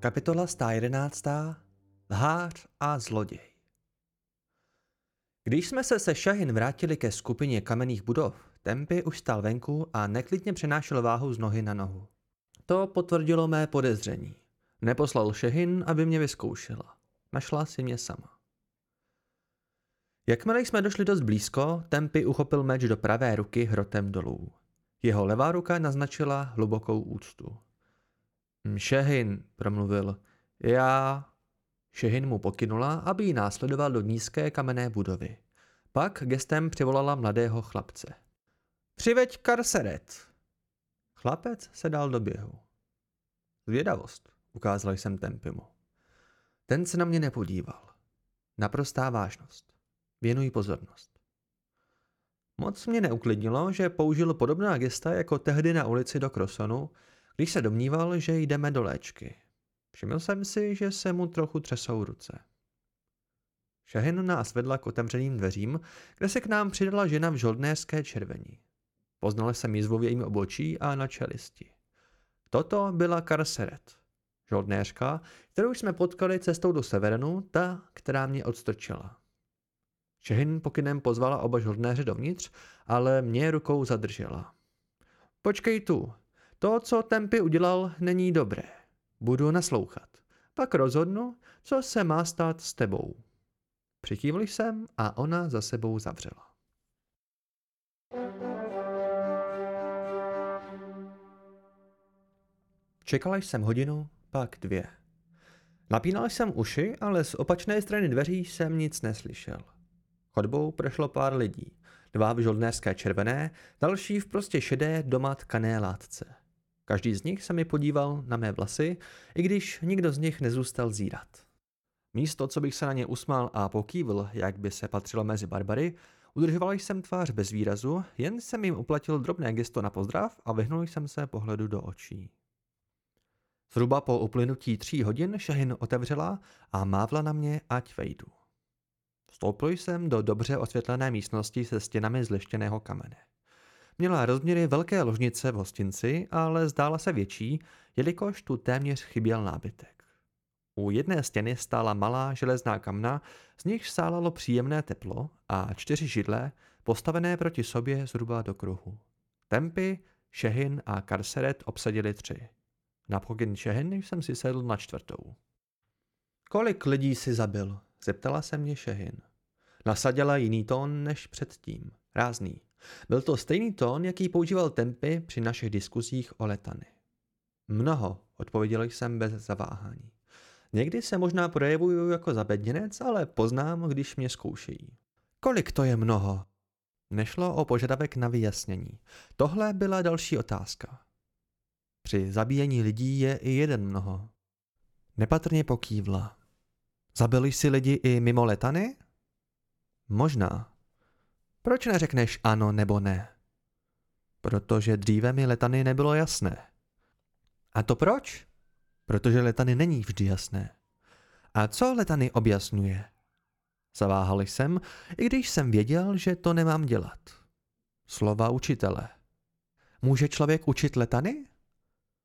Kapitola 111. Lhář a zloděj Když jsme se se Šahin vrátili ke skupině kamenných budov, Tempy už stál venku a neklidně přenášel váhu z nohy na nohu. To potvrdilo mé podezření. Neposlal Šehin, aby mě vyzkoušela. Našla si mě sama. Jakmile jsme došli dost blízko, Tempy uchopil meč do pravé ruky hrotem dolů. Jeho levá ruka naznačila hlubokou úctu. Šehin, promluvil. Já... Šehin mu pokynula, aby ji následoval do nízké kamenné budovy. Pak gestem přivolala mladého chlapce. Přiveď karseret. Chlapec se dal do běhu. Zvědavost, ukázal jsem Tempimu. Ten se na mě nepodíval. Naprostá vážnost. Věnuj pozornost. Moc mě neuklidnilo, že použil podobná gesta jako tehdy na ulici do Krosonu, když se domníval, že jdeme do léčky. Všiml jsem si, že se mu trochu třesou ruce. Šahin nás vedla k otevřeným dveřím, kde se k nám přidala žena v žoldnéřské červení. Poznal jsem jízvu v jejím obočí a na čelisti. Toto byla Karseret, žoldnéřka, kterou jsme potkali cestou do Severenu, ta, která mě odstrčila. Šehin pokynem pozvala oba žoldnéře dovnitř, ale mě rukou zadržela. Počkej tu, to, co Tempy udělal, není dobré. Budu naslouchat. Pak rozhodnu, co se má stát s tebou. Přikývl jsem a ona za sebou zavřela. Čekala jsem hodinu, pak dvě. Napínal jsem uši, ale z opačné strany dveří jsem nic neslyšel. Chodbou prošlo pár lidí. Dva v žoldnéřské červené, další v prostě šedé doma tkané látce. Každý z nich se mi podíval na mé vlasy, i když nikdo z nich nezůstal zírat. Místo, co bych se na ně usmál a pokývil, jak by se patřilo mezi barbary, udržoval jsem tvář bez výrazu, jen jsem jim uplatil drobné gesto na pozdrav a vyhnul jsem se pohledu do očí. Zhruba po uplynutí tří hodin Šahin otevřela a mávla na mě, ať vejdu. Vstoupil jsem do dobře osvětlené místnosti se stěnami z leštěného kamene. Měla rozměry velké ložnice v hostinci, ale zdála se větší, jelikož tu téměř chyběl nábytek. U jedné stěny stála malá železná kamna, z nich sálalo příjemné teplo a čtyři židle, postavené proti sobě zhruba do kruhu. Tempy, Šehin a Karseret obsadili tři. Na pokyn Šehin jsem si sedl na čtvrtou. Kolik lidí si zabil? Zeptala se mě Šehin. Nasadila jiný tón než předtím. Rázný. Byl to stejný tón, jaký používal Tempy při našich diskuzích o letany. Mnoho, odpověděl jsem bez zaváhání. Někdy se možná projevuju jako zabedněnec, ale poznám, když mě zkoušejí. Kolik to je mnoho? Nešlo o požadavek na vyjasnění. Tohle byla další otázka. Při zabíjení lidí je i jeden mnoho. Nepatrně pokývla. Zabili si lidi i mimo letany? Možná. Proč neřekneš ano nebo ne? Protože dříve mi letany nebylo jasné. A to proč? Protože letany není vždy jasné. A co letany objasňuje? Zaváhal jsem, i když jsem věděl, že to nemám dělat. Slova učitele. Může člověk učit letany?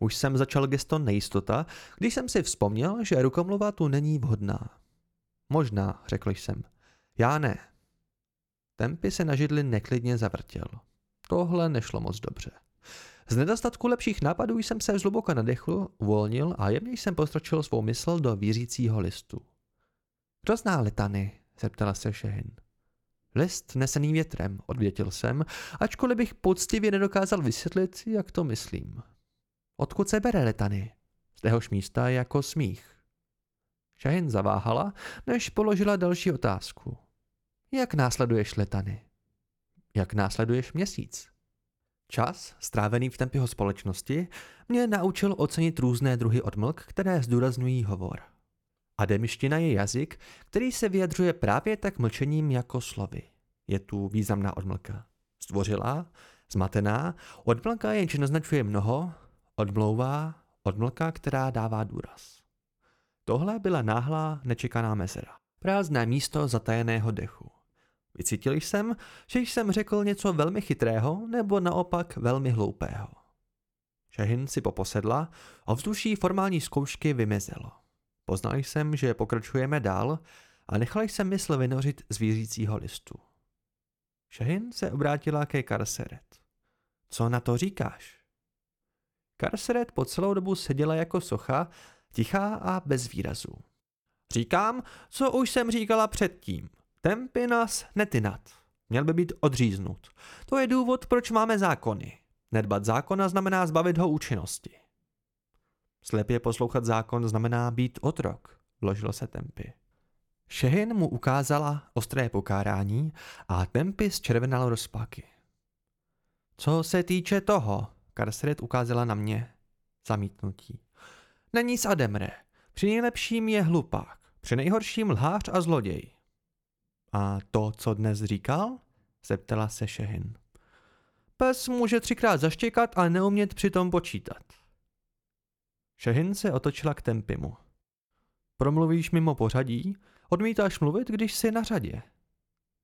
Už jsem začal gesto nejistota, když jsem si vzpomněl, že rukomluva tu není vhodná. Možná, řekl jsem. Já ne. Tempy se na židli neklidně zavrtěl. Tohle nešlo moc dobře. Z nedostatku lepších nápadů jsem se zhluboka nadechl, uvolnil a jemně jsem postročil svou mysl do vířícího listu. Kdo zná letany? zeptala se Šehin. List nesený větrem, odvětil jsem, ačkoliv bych poctivě nedokázal vysvětlit, jak to myslím. Odkud se bere letany? Z téhož místa jako smích. Šahin zaváhala, než položila další otázku. Jak následuješ letany? Jak následuješ měsíc? Čas, strávený v tempěho společnosti, mě naučil ocenit různé druhy odmlk, které zdůrazňují hovor. Ademiština je jazyk, který se vyjadřuje právě tak mlčením jako slovy. Je tu významná odmlka. Zdvořilá, zmatená, odmlka jenže naznačuje mnoho, odmlouvá, odmlka, která dává důraz. Tohle byla náhlá, nečekaná mezera. Prázdné místo zatajeného dechu. Vycítil jsem, že jsem řekl něco velmi chytrého nebo naopak velmi hloupého. Šehin si poposedla a vzduší formální zkoušky vymizelo. Poznal jsem, že pokračujeme dál a nechal jsem mysl vynořit z vířícího listu. Šehin se obrátila ke Karseret. Co na to říkáš? Karseret po celou dobu seděla jako socha, tichá a bez výrazu. Říkám, co už jsem říkala předtím. Tempy nás netynat. Měl by být odříznut. To je důvod, proč máme zákony. Nedbat zákona znamená zbavit ho účinnosti. Slepě poslouchat zákon znamená být otrok, vložil se Tempy. Šehin mu ukázala ostré pokárání a Tempy zčervenal rozpaky. Co se týče toho, Karsred ukázala na mě. Zamítnutí. Není z Ademre. Při nejlepším je hlupák. Při nejhorším lhář a zloděj. A to, co dnes říkal? Zeptala se Šehin. Pes může třikrát zaštěkat, ale neumět přitom počítat. Šehin se otočila k Tempimu. Promluvíš mimo pořadí? Odmítáš mluvit, když jsi na řadě.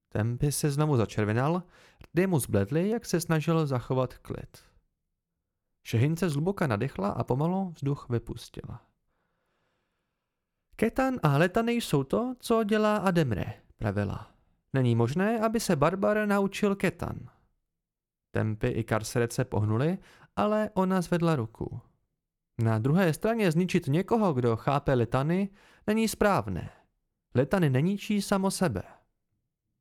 Tempy se znovu začervenal, rdy mu zbledly, jak se snažil zachovat klid. Šehin se zhluboka nadechla a pomalu vzduch vypustila. Ketan a letany jsou to, co dělá Ademre, pravila. Není možné, aby se Barbar naučil Ketan. Tempy i Karseret se pohnuli, ale ona zvedla ruku. Na druhé straně zničit někoho, kdo chápe letany, není správné. Letany neníčí samo sebe.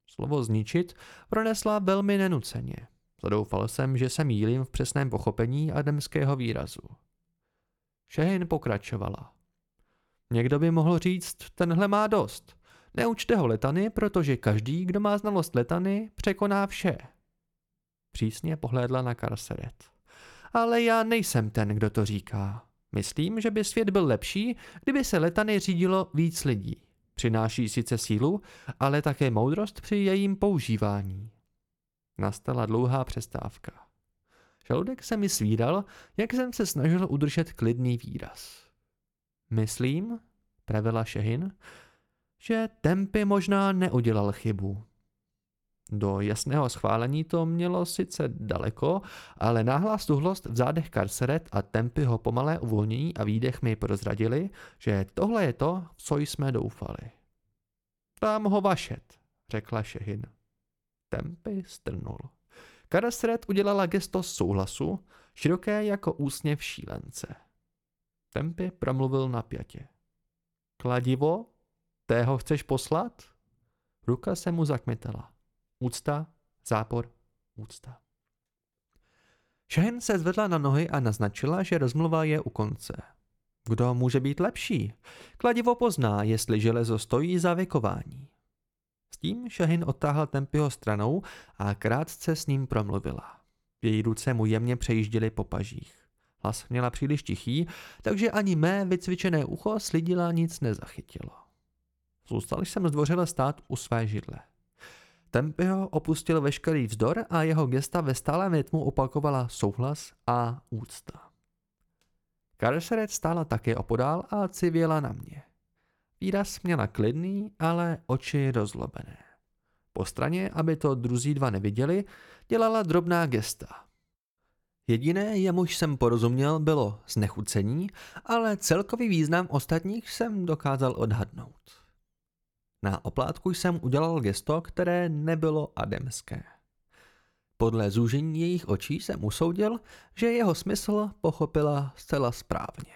Slovo zničit pronesla velmi nenuceně. Zadoufal jsem, že se mýlím v přesném pochopení ademského výrazu. Šehin pokračovala. Někdo by mohl říct, tenhle má dost. Neučte ho letany, protože každý, kdo má znalost letany, překoná vše. Přísně pohlédla na Karseret. Ale já nejsem ten, kdo to říká. Myslím, že by svět byl lepší, kdyby se letany řídilo víc lidí. Přináší sice sílu, ale také moudrost při jejím používání. Nastala dlouhá přestávka. Žaludek se mi svíral, jak jsem se snažil udržet klidný výraz. Myslím, pravila Šehin, že Tempy možná neudělal chybu. Do jasného schválení to mělo sice daleko, ale náhlá stuhlost v zádech Karseret a Tempy ho pomalé uvolnění a výdech mi prozradili, že tohle je to, co jsme doufali. Tam ho vašet, řekla Šehin. Tempy strnul. Karseret udělala gesto souhlasu, široké jako úsměv šílence. Tempy promluvil napjatě. Kladivo? Tého chceš poslat? Ruka se mu zakmitala. Úcta, zápor, úcta. Šehen se zvedla na nohy a naznačila, že rozmluva je u konce. Kdo může být lepší? Kladivo pozná, jestli železo stojí za věkování. S tím Šahin odtáhl Tempyho stranou a krátce s ním promluvila. Její ruce mu jemně přejížděly po pažích. Hlas měla příliš tichý, takže ani mé vycvičené ucho slidila nic nezachytilo. Zůstal jsem zdvořile stát u své židle. Tempio opustil veškerý vzdor a jeho gesta ve stálém rytmu opakovala souhlas a úcta. Karseret stála také opodál a civěla na mě. Výraz měla klidný, ale oči rozlobené. Po straně, aby to druzí dva neviděli, dělala drobná gesta. Jediné, jemuž jsem porozuměl, bylo znechucení, ale celkový význam ostatních jsem dokázal odhadnout. Na oplátku jsem udělal gesto, které nebylo ademské. Podle zúžení jejich očí jsem usoudil, že jeho smysl pochopila zcela správně.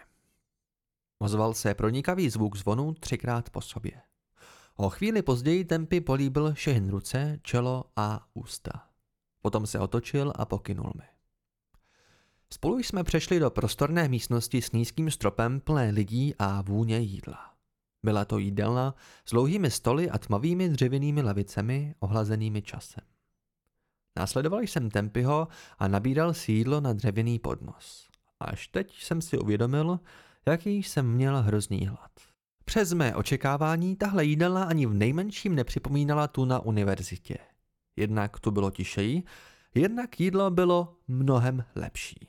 Ozval se pronikavý zvuk zvonu třikrát po sobě. O chvíli později Tempy políbil všechny ruce, čelo a ústa. Potom se otočil a pokynul mi. Spolu jsme přešli do prostorné místnosti s nízkým stropem plné lidí a vůně jídla. Byla to jídelna s dlouhými stoly a tmavými dřevěnými lavicemi ohlazenými časem. Následoval jsem Tempyho a nabíral si jídlo na dřevěný podnos. Až teď jsem si uvědomil, jaký jsem měl hrozný hlad. Přes mé očekávání tahle jídelna ani v nejmenším nepřipomínala tu na univerzitě. Jednak tu bylo tišeji, jednak jídlo bylo mnohem lepší.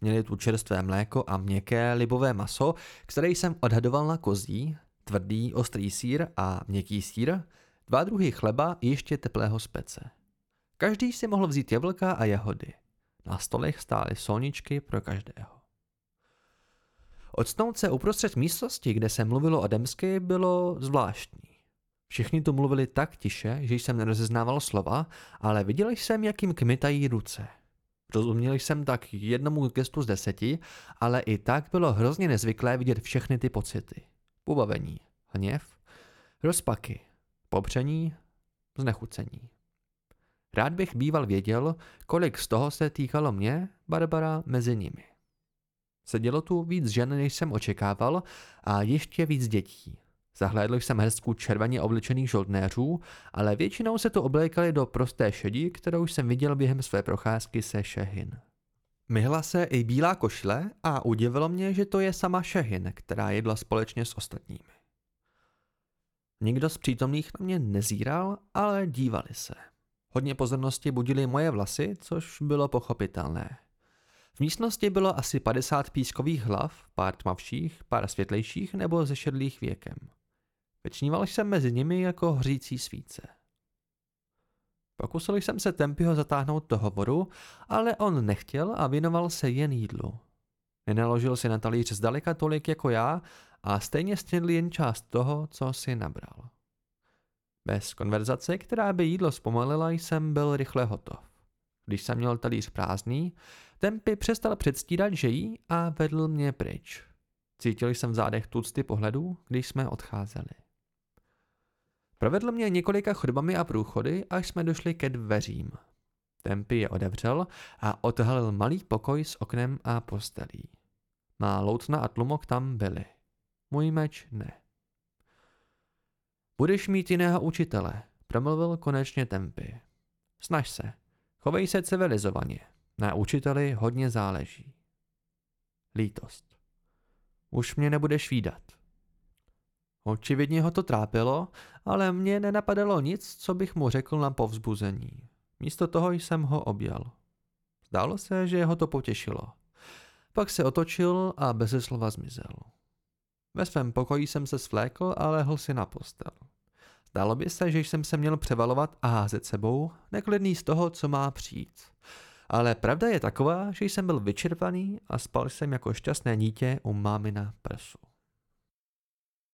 Měli tu čerstvé mléko a měkké libové maso, které jsem odhadoval na kozí, tvrdý ostrý sír a měkký sír, dva druhy chleba ještě teplého spece. Každý si mohl vzít jablka a jahody. Na stolech stály solničky pro každého. Odstnout se uprostřed místnosti, kde se mluvilo o Demsky, bylo zvláštní. Všichni tu mluvili tak tiše, že jsem nerozeznával slova, ale viděl jsem, jak jim kmitají ruce. Rozuměl jsem tak jednomu gestu z deseti, ale i tak bylo hrozně nezvyklé vidět všechny ty pocity. Pobavení, hněv, rozpaky, popření, znechucení. Rád bych býval věděl, kolik z toho se týkalo mě, Barbara, mezi nimi. Sedělo tu víc žen, než jsem očekával, a ještě víc dětí. Zahlédl jsem hrstku červeně oblečených žoldnéřů, ale většinou se tu oblékali do prosté šedí, kterou jsem viděl během své procházky se Šehin. Myhla se i bílá košle a udivilo mě, že to je sama Šehin, která jedla společně s ostatními. Nikdo z přítomných na mě nezíral, ale dívali se. Hodně pozornosti budili moje vlasy, což bylo pochopitelné. V místnosti bylo asi 50 pískových hlav, pár tmavších, pár světlejších nebo ze šedlých věkem. Večníval jsem mezi nimi jako hřící svíce. Pokusil jsem se Tempyho zatáhnout do hovoru, ale on nechtěl a věnoval se jen jídlu. Nenaložil si na talíř zdaleka tolik jako já a stejně snědl jen část toho, co si nabral. Bez konverzace, která by jídlo zpomalila, jsem byl rychle hotov. Když jsem měl talíř prázdný, Tempy přestal předstírat, že jí a vedl mě pryč. Cítil jsem v zádech tucty pohledů, když jsme odcházeli. Provedl mě několika chodbami a průchody, až jsme došli ke dveřím. Tempy je odevřel a odhalil malý pokoj s oknem a postelí. Má loutna a tlumok tam byly. Můj meč ne. Budeš mít jiného učitele, promluvil konečně Tempy. Snaž se, chovej se civilizovaně. Na učiteli hodně záleží. Lítost. Už mě nebudeš výdat. Očividně ho to trápilo, ale mě nenapadalo nic, co bych mu řekl na povzbuzení. Místo toho jsem ho objal. Zdálo se, že ho to potěšilo. Pak se otočil a bez slova zmizel. Ve svém pokoji jsem se svlékl a lehl si na postel. Zdálo by se, že jsem se měl převalovat a házet sebou, neklidný z toho, co má přijít. Ale pravda je taková, že jsem byl vyčerpaný a spal jsem jako šťastné dítě u mámy na prsu.